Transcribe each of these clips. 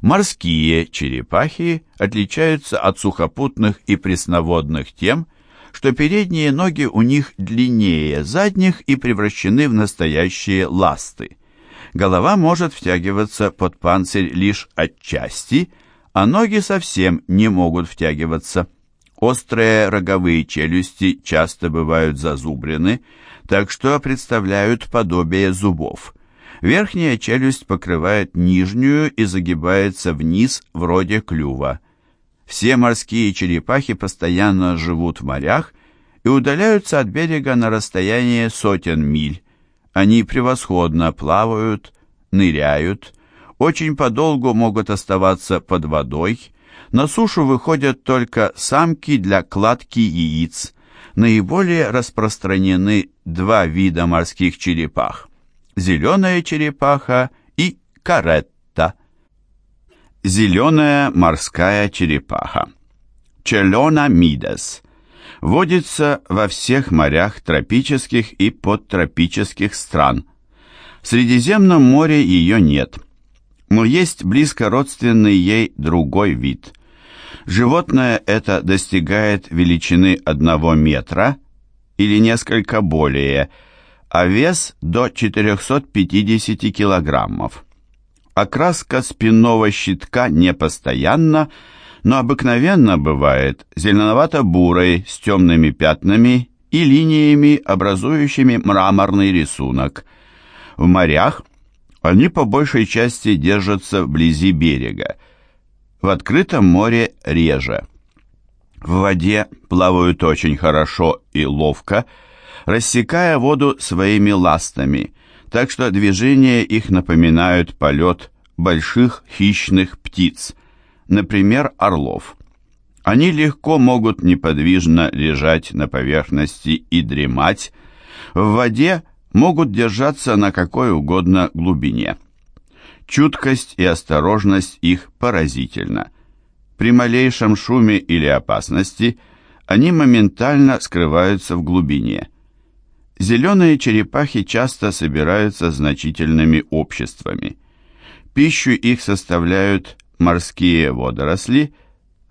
Морские черепахи отличаются от сухопутных и пресноводных тем, что передние ноги у них длиннее задних и превращены в настоящие ласты. Голова может втягиваться под панцирь лишь отчасти, а ноги совсем не могут втягиваться. Острые роговые челюсти часто бывают зазубрены, так что представляют подобие зубов. Верхняя челюсть покрывает нижнюю и загибается вниз вроде клюва. Все морские черепахи постоянно живут в морях и удаляются от берега на расстояние сотен миль. Они превосходно плавают, ныряют, очень подолгу могут оставаться под водой. На сушу выходят только самки для кладки яиц. Наиболее распространены два вида морских черепах – зеленая черепаха и каретта. Зеленая морская черепаха. Челона мидес. Водится во всех морях тропических и подтропических стран. В Средиземном море ее нет. Но есть близко родственный ей другой вид. Животное это достигает величины одного метра или несколько более, а вес до 450 килограммов. Окраска спинного щитка непостоянна, но обыкновенно бывает зеленовато-бурой с темными пятнами и линиями, образующими мраморный рисунок. В морях они по большей части держатся вблизи берега, в открытом море реже. В воде плавают очень хорошо и ловко, рассекая воду своими ластами, так что движения их напоминают полет больших хищных птиц, например, орлов. Они легко могут неподвижно лежать на поверхности и дремать, в воде могут держаться на какой угодно глубине. Чуткость и осторожность их поразительна. При малейшем шуме или опасности они моментально скрываются в глубине. Зеленые черепахи часто собираются значительными обществами. Пищу их составляют морские водоросли,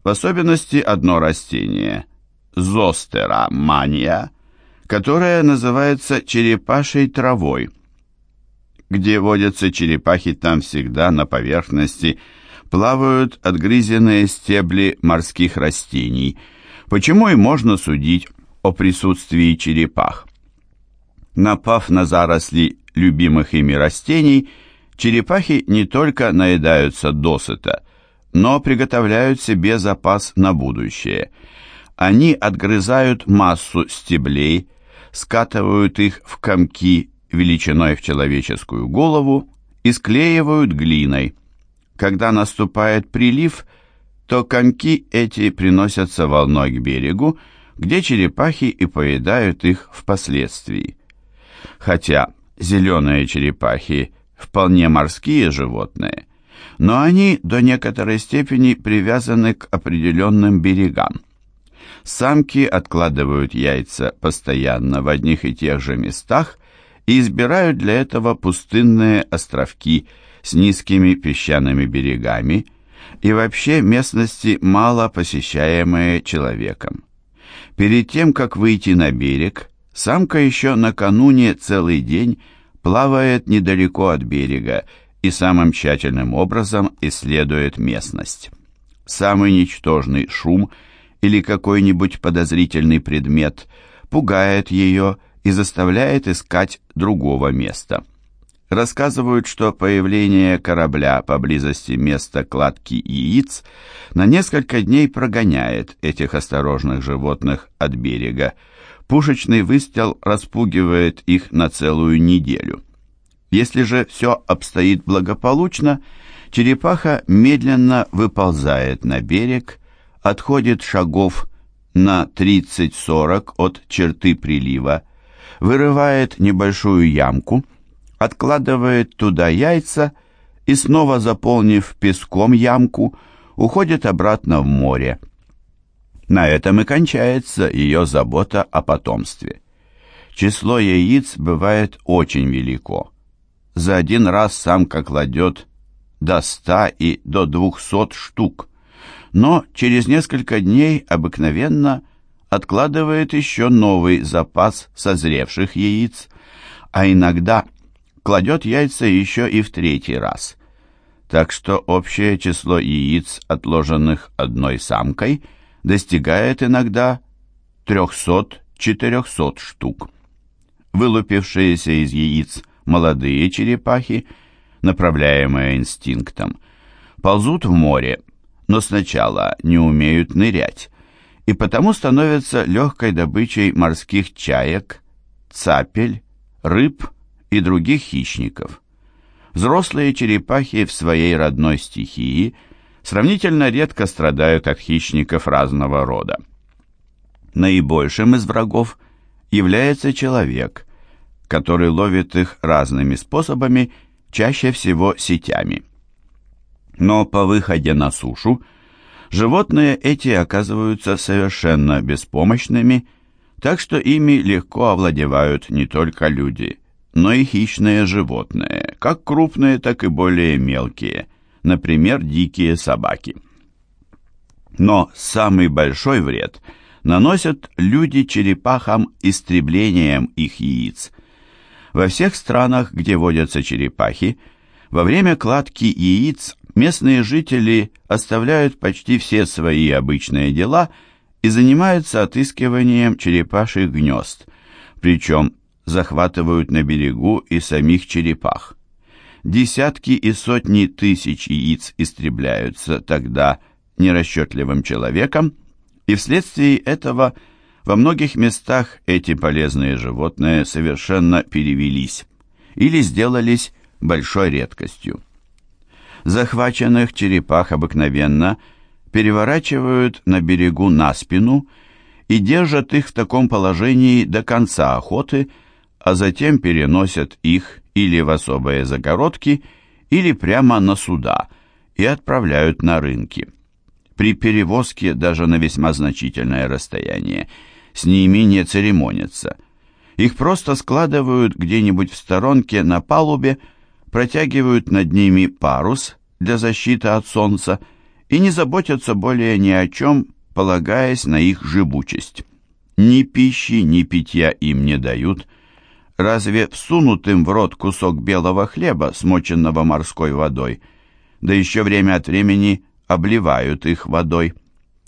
в особенности одно растение – зостера мания, которое называется черепашей травой – где водятся черепахи, там всегда на поверхности плавают отгрызенные стебли морских растений, почему и можно судить о присутствии черепах. Напав на заросли любимых ими растений, черепахи не только наедаются досыта, но приготовляют себе запас на будущее. Они отгрызают массу стеблей, скатывают их в комки величиной в человеческую голову и склеивают глиной. Когда наступает прилив, то комки эти приносятся волной к берегу, где черепахи и поедают их впоследствии. Хотя зеленые черепахи вполне морские животные, но они до некоторой степени привязаны к определенным берегам. Самки откладывают яйца постоянно в одних и тех же местах и избирают для этого пустынные островки с низкими песчаными берегами и вообще местности, мало посещаемые человеком. Перед тем, как выйти на берег, самка еще накануне целый день плавает недалеко от берега и самым тщательным образом исследует местность. Самый ничтожный шум или какой-нибудь подозрительный предмет пугает ее и заставляет искать другого места. Рассказывают, что появление корабля поблизости места кладки яиц на несколько дней прогоняет этих осторожных животных от берега. Пушечный выстрел распугивает их на целую неделю. Если же все обстоит благополучно, черепаха медленно выползает на берег, отходит шагов на 30-40 от черты прилива, вырывает небольшую ямку, откладывает туда яйца и, снова заполнив песком ямку, уходит обратно в море. На этом и кончается ее забота о потомстве. Число яиц бывает очень велико. За один раз самка кладет до 100 и до 200 штук, но через несколько дней обыкновенно откладывает еще новый запас созревших яиц, а иногда кладет яйца еще и в третий раз. Так что общее число яиц, отложенных одной самкой, достигает иногда 300-400 штук. Вылупившиеся из яиц молодые черепахи, направляемые инстинктом, ползут в море, но сначала не умеют нырять, и потому становятся легкой добычей морских чаек, цапель, рыб и других хищников. Взрослые черепахи в своей родной стихии сравнительно редко страдают от хищников разного рода. Наибольшим из врагов является человек, который ловит их разными способами, чаще всего сетями. Но по выходе на сушу животные эти оказываются совершенно беспомощными, так что ими легко овладевают не только люди, но и хищные животные, как крупные, так и более мелкие, например, дикие собаки. Но самый большой вред наносят люди черепахам истреблением их яиц. Во всех странах, где водятся черепахи, во время кладки яиц местные жители оставляют почти все свои обычные дела и занимаются отыскиванием черепашьих гнезд, причем захватывают на берегу и самих черепах. Десятки и сотни тысяч яиц истребляются тогда нерасчетливым человеком, и вследствие этого во многих местах эти полезные животные совершенно перевелись или сделались большой редкостью. Захваченных черепах обыкновенно переворачивают на берегу на спину и держат их в таком положении до конца охоты, а затем переносят их или в особые загородки, или прямо на суда и отправляют на рынки. При перевозке даже на весьма значительное расстояние с ними не церемонятся. Их просто складывают где-нибудь в сторонке на палубе, протягивают над ними парус для защиты от солнца и не заботятся более ни о чем, полагаясь на их живучесть. Ни пищи, ни питья им не дают. Разве всунут им в рот кусок белого хлеба, смоченного морской водой, да еще время от времени обливают их водой.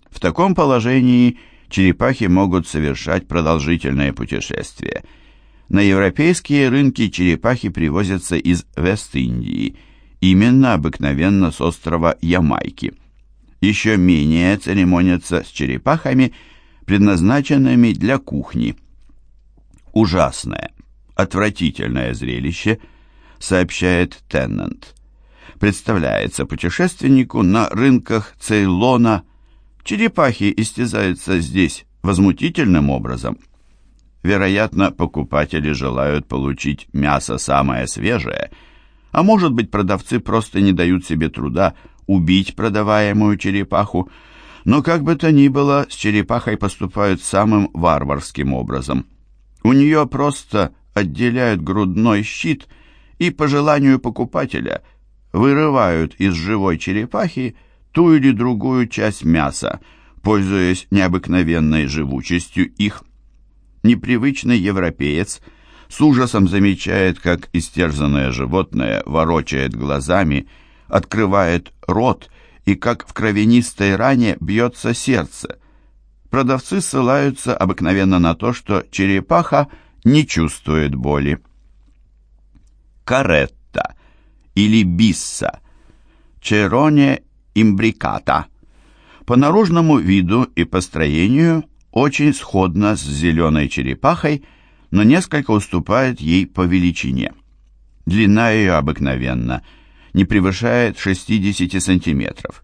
В таком положении черепахи могут совершать продолжительное путешествие – на европейские рынки черепахи привозятся из Вест-Индии, именно обыкновенно с острова Ямайки. Еще менее церемонятся с черепахами, предназначенными для кухни. Ужасное, отвратительное зрелище, сообщает Теннант. Представляется путешественнику на рынках Цейлона. Черепахи истязаются здесь возмутительным образом – Вероятно, покупатели желают получить мясо самое свежее, а может быть продавцы просто не дают себе труда убить продаваемую черепаху, но как бы то ни было, с черепахой поступают самым варварским образом. У нее просто отделяют грудной щит и, по желанию покупателя, вырывают из живой черепахи ту или другую часть мяса, пользуясь необыкновенной живучестью их непривычный европеец с ужасом замечает, как истерзанное животное ворочает глазами, открывает рот и как в кровянистой ране бьется сердце. Продавцы ссылаются обыкновенно на то, что черепаха не чувствует боли. Каретта или бисса, чероне имбриката. По наружному виду и построению очень сходна с зеленой черепахой, но несколько уступает ей по величине. Длина ее обыкновенно не превышает 60 сантиметров,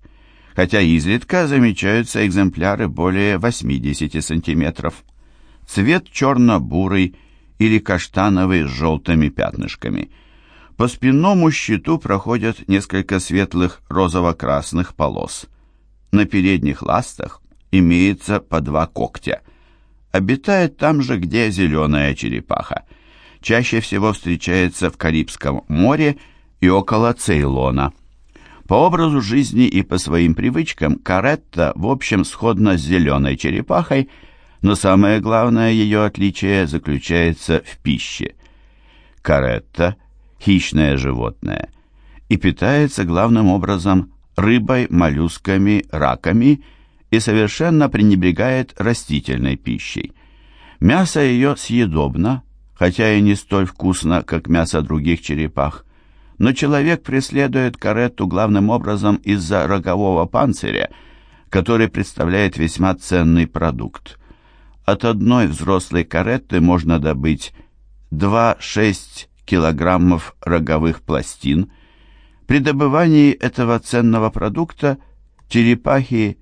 хотя изредка замечаются экземпляры более 80 сантиметров. Цвет черно-бурый или каштановый с желтыми пятнышками. По спинному щиту проходят несколько светлых розово-красных полос. На передних ластах имеется по два когтя. Обитает там же, где зеленая черепаха. Чаще всего встречается в Карибском море и около Цейлона. По образу жизни и по своим привычкам каретта в общем сходна с зеленой черепахой, но самое главное ее отличие заключается в пище. Каретта – хищное животное и питается главным образом рыбой, моллюсками, раками и совершенно пренебрегает растительной пищей. Мясо ее съедобно, хотя и не столь вкусно, как мясо других черепах, но человек преследует каретту главным образом из-за рогового панциря, который представляет весьма ценный продукт. От одной взрослой каретты можно добыть 2-6 килограммов роговых пластин. При добывании этого ценного продукта черепахи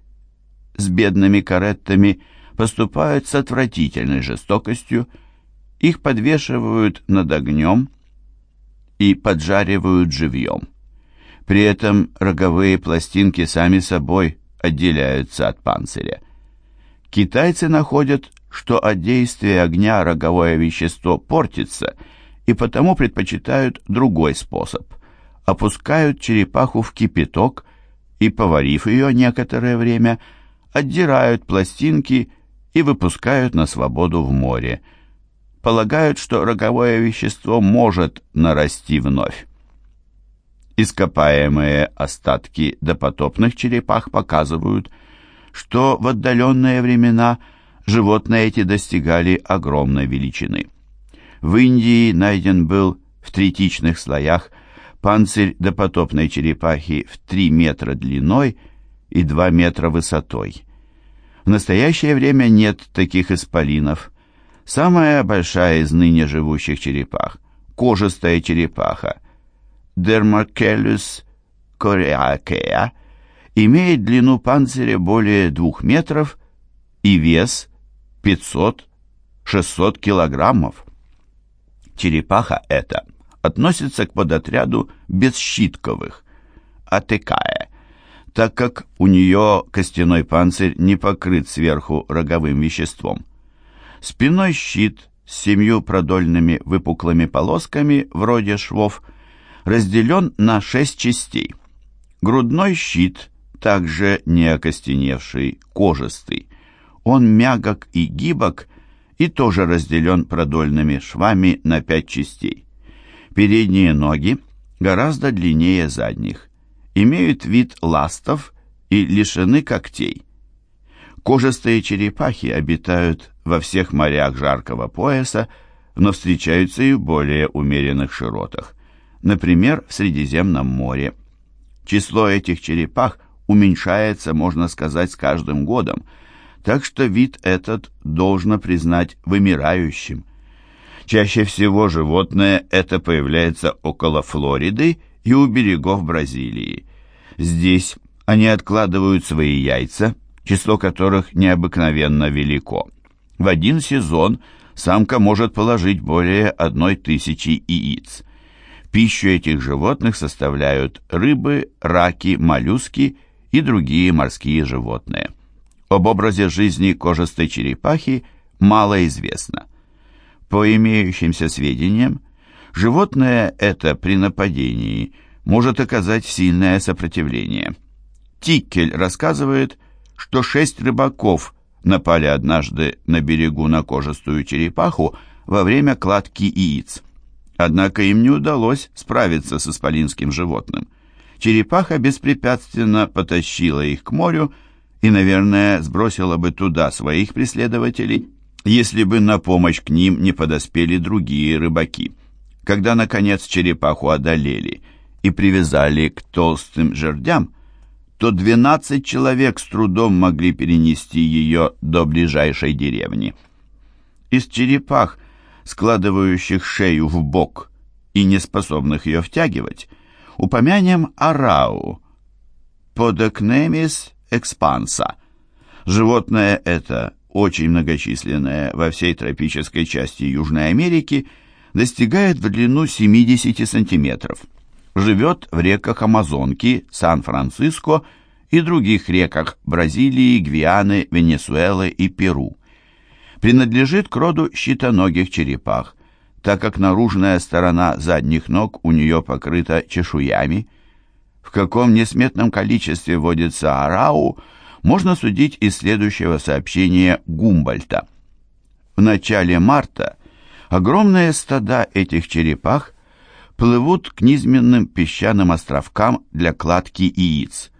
с бедными кареттами поступают с отвратительной жестокостью, их подвешивают над огнем, и поджаривают живьем. При этом роговые пластинки сами собой отделяются от панциря. Китайцы находят, что от действия огня роговое вещество портится, и потому предпочитают другой способ. Опускают черепаху в кипяток и, поварив ее некоторое время, отдирают пластинки и выпускают на свободу в море – полагают, что роговое вещество может нарасти вновь. Ископаемые остатки допотопных черепах показывают, что в отдаленные времена животные эти достигали огромной величины. В Индии найден был в третичных слоях панцирь допотопной черепахи в 3 метра длиной и 2 метра высотой. В настоящее время нет таких исполинов – Самая большая из ныне живущих черепах – кожистая черепаха Dermachelus coriacea имеет длину панциря более 2 метров и вес 500-600 килограммов. Черепаха эта относится к подотряду бесщитковых, атекая, так как у нее костяной панцирь не покрыт сверху роговым веществом. Спиной щит с семью продольными выпуклыми полосками, вроде швов, разделен на шесть частей. Грудной щит, также не окостеневший, кожистый. Он мягок и гибок и тоже разделен продольными швами на пять частей. Передние ноги гораздо длиннее задних, имеют вид ластов и лишены когтей. Кожистые черепахи обитают во всех морях жаркого пояса, но встречаются и в более умеренных широтах, например, в Средиземном море. Число этих черепах уменьшается, можно сказать, с каждым годом, так что вид этот должно признать вымирающим. Чаще всего животное это появляется около Флориды и у берегов Бразилии. Здесь они откладывают свои яйца – число которых необыкновенно велико. В один сезон самка может положить более одной тысячи яиц. Пищу этих животных составляют рыбы, раки, моллюски и другие морские животные. Об образе жизни кожистой черепахи мало известно. По имеющимся сведениям, животное это при нападении может оказать сильное сопротивление. Тиккель рассказывает, что шесть рыбаков напали однажды на берегу на кожистую черепаху во время кладки яиц. Однако им не удалось справиться с исполинским животным. Черепаха беспрепятственно потащила их к морю и, наверное, сбросила бы туда своих преследователей, если бы на помощь к ним не подоспели другие рыбаки. Когда, наконец, черепаху одолели и привязали к толстым жердям, то 12 человек с трудом могли перенести ее до ближайшей деревни. Из черепах, складывающих шею в бок и не способных ее втягивать, упомянем арау, подокнемис экспанса. Животное это, очень многочисленное во всей тропической части Южной Америки, достигает в длину 70 сантиметров живет в реках Амазонки, Сан-Франциско и других реках Бразилии, Гвианы, Венесуэлы и Перу. Принадлежит к роду щитоногих черепах, так как наружная сторона задних ног у нее покрыта чешуями. В каком несметном количестве водится арау, можно судить из следующего сообщения Гумбольта. В начале марта огромные стада этих черепах плывут к низменным песчаным островкам для кладки яиц.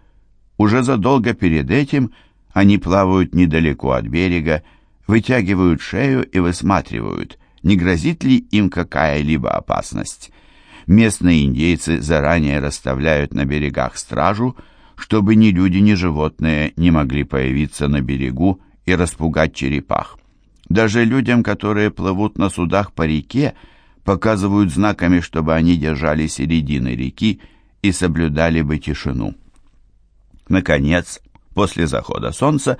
Уже задолго перед этим они плавают недалеко от берега, вытягивают шею и высматривают, не грозит ли им какая-либо опасность. Местные индейцы заранее расставляют на берегах стражу, чтобы ни люди, ни животные не могли появиться на берегу и распугать черепах. Даже людям, которые плывут на судах по реке, показывают знаками, чтобы они держали середины реки и соблюдали бы тишину. Наконец, после захода солнца,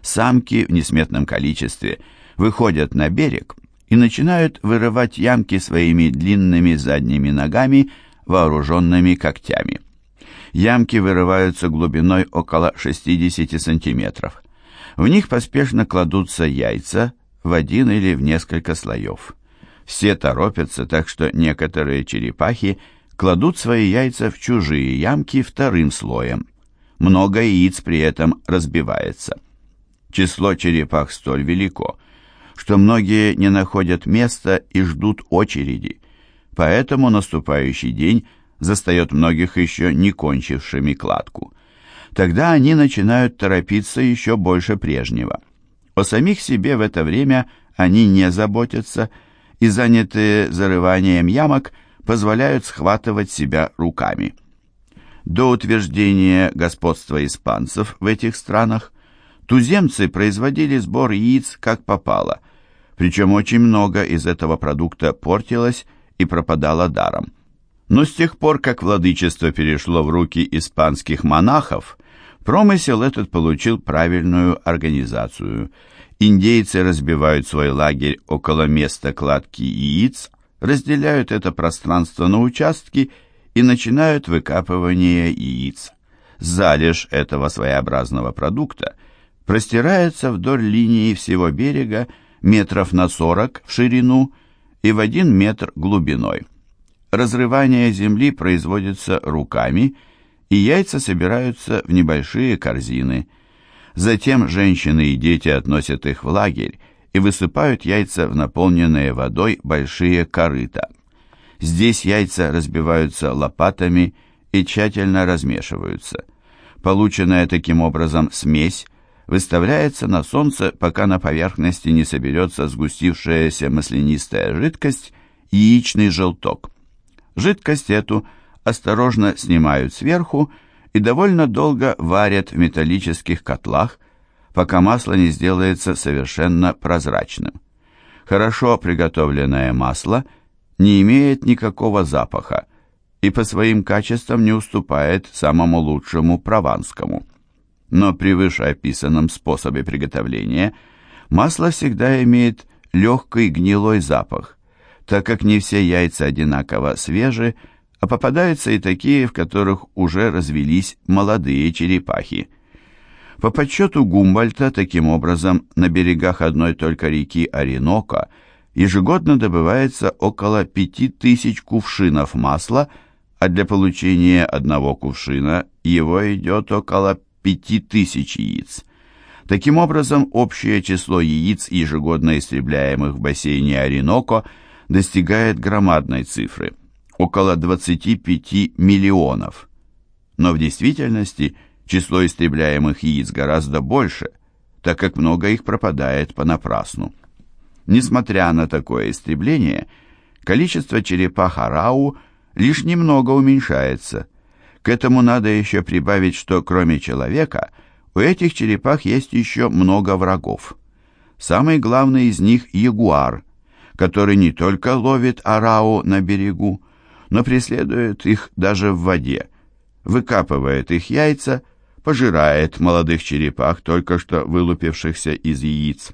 самки в несметном количестве выходят на берег и начинают вырывать ямки своими длинными задними ногами, вооруженными когтями. Ямки вырываются глубиной около 60 сантиметров. В них поспешно кладутся яйца в один или в несколько слоев. Все торопятся, так что некоторые черепахи кладут свои яйца в чужие ямки вторым слоем. Много яиц при этом разбивается. Число черепах столь велико, что многие не находят места и ждут очереди, поэтому наступающий день застает многих еще не кончившими кладку. Тогда они начинают торопиться еще больше прежнего. О самих себе в это время они не заботятся и, занятые зарыванием ямок, позволяют схватывать себя руками. До утверждения господства испанцев в этих странах туземцы производили сбор яиц как попало, причем очень много из этого продукта портилось и пропадало даром. Но с тех пор, как владычество перешло в руки испанских монахов, промысел этот получил правильную организацию – Индейцы разбивают свой лагерь около места кладки яиц, разделяют это пространство на участки и начинают выкапывание яиц. Залежь этого своеобразного продукта простирается вдоль линии всего берега метров на 40 в ширину и в один метр глубиной. Разрывание земли производится руками, и яйца собираются в небольшие корзины – Затем женщины и дети относят их в лагерь и высыпают яйца в наполненные водой большие корыта. Здесь яйца разбиваются лопатами и тщательно размешиваются. Полученная таким образом смесь выставляется на солнце, пока на поверхности не соберется сгустившаяся маслянистая жидкость, яичный желток. Жидкость эту осторожно снимают сверху и довольно долго варят в металлических котлах, пока масло не сделается совершенно прозрачным. Хорошо приготовленное масло не имеет никакого запаха и по своим качествам не уступает самому лучшему прованскому. Но при вышеописанном способе приготовления масло всегда имеет легкий гнилой запах, так как не все яйца одинаково свежи, а попадаются и такие, в которых уже развелись молодые черепахи. По подсчету Гумбольта, таким образом, на берегах одной только реки Оренока ежегодно добывается около 5000 кувшинов масла, а для получения одного кувшина его идет около 5000 яиц. Таким образом, общее число яиц, ежегодно истребляемых в бассейне Ореноко, достигает громадной цифры – около 25 миллионов. Но в действительности число истребляемых яиц гораздо больше, так как много их пропадает понапрасну. Несмотря на такое истребление, количество черепах арау лишь немного уменьшается. К этому надо еще прибавить, что кроме человека у этих черепах есть еще много врагов. Самый главный из них – ягуар, который не только ловит арау на берегу, но преследует их даже в воде, выкапывает их яйца, пожирает молодых черепах, только что вылупившихся из яиц.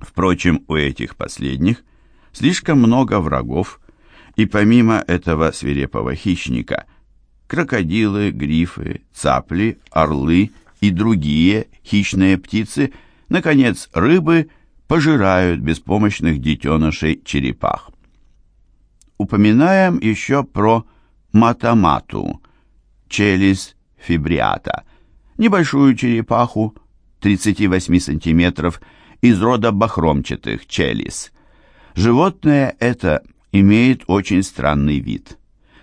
Впрочем, у этих последних слишком много врагов, и помимо этого свирепого хищника, крокодилы, грифы, цапли, орлы и другие хищные птицы, наконец, рыбы, пожирают беспомощных детенышей черепах упоминаем еще про матамату, челис фибриата, небольшую черепаху 38 сантиметров из рода бахромчатых челис. Животное это имеет очень странный вид.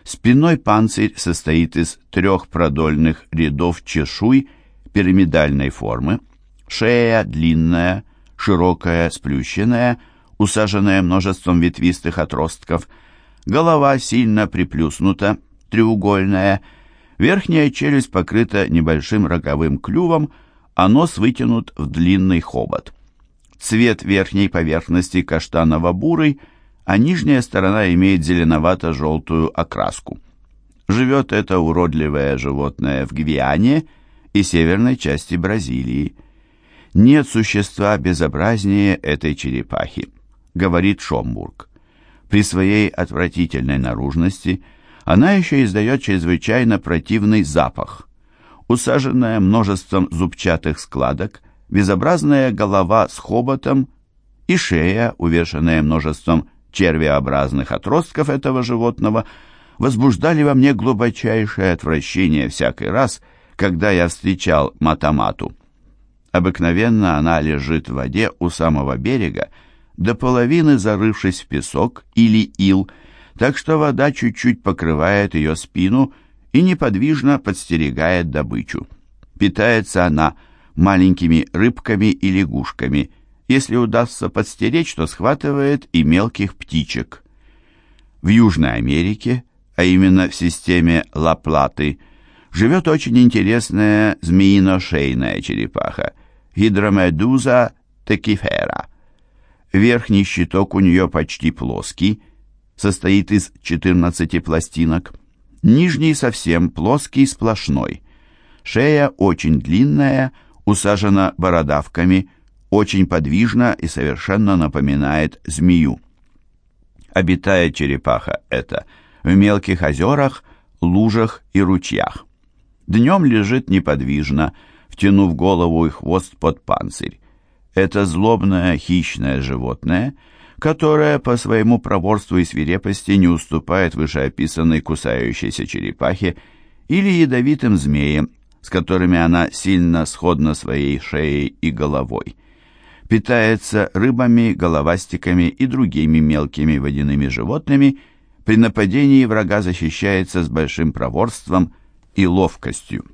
Спинной панцирь состоит из трех продольных рядов чешуй пирамидальной формы, шея длинная, широкая, сплющенная, усаженная множеством ветвистых отростков, голова сильно приплюснута, треугольная, верхняя челюсть покрыта небольшим роговым клювом, а нос вытянут в длинный хобот. Цвет верхней поверхности каштаново-бурый, а нижняя сторона имеет зеленовато-желтую окраску. Живет это уродливое животное в Гвиане и северной части Бразилии. Нет существа безобразнее этой черепахи, говорит Шомбург. При своей отвратительной наружности она еще издает чрезвычайно противный запах. Усаженная множеством зубчатых складок, безобразная голова с хоботом и шея, увешанная множеством червеобразных отростков этого животного, возбуждали во мне глубочайшее отвращение всякий раз, когда я встречал матамату. Обыкновенно она лежит в воде у самого берега, до половины зарывшись в песок или ил, так что вода чуть-чуть покрывает ее спину и неподвижно подстерегает добычу. Питается она маленькими рыбками и лягушками. Если удастся подстеречь, то схватывает и мелких птичек. В Южной Америке, а именно в системе Ла-Платы, живет очень интересная змеино-шейная черепаха Гидромедуза текифера. Верхний щиток у нее почти плоский, состоит из 14 пластинок. Нижний совсем плоский, сплошной. Шея очень длинная, усажена бородавками, очень подвижна и совершенно напоминает змею. Обитает черепаха эта в мелких озерах, лужах и ручьях. Днем лежит неподвижно, втянув голову и хвост под панцирь. Это злобное хищное животное, которое по своему проворству и свирепости не уступает вышеописанной кусающейся черепахе или ядовитым змеям, с которыми она сильно сходна своей шеей и головой. Питается рыбами, головастиками и другими мелкими водяными животными, при нападении врага защищается с большим проворством и ловкостью.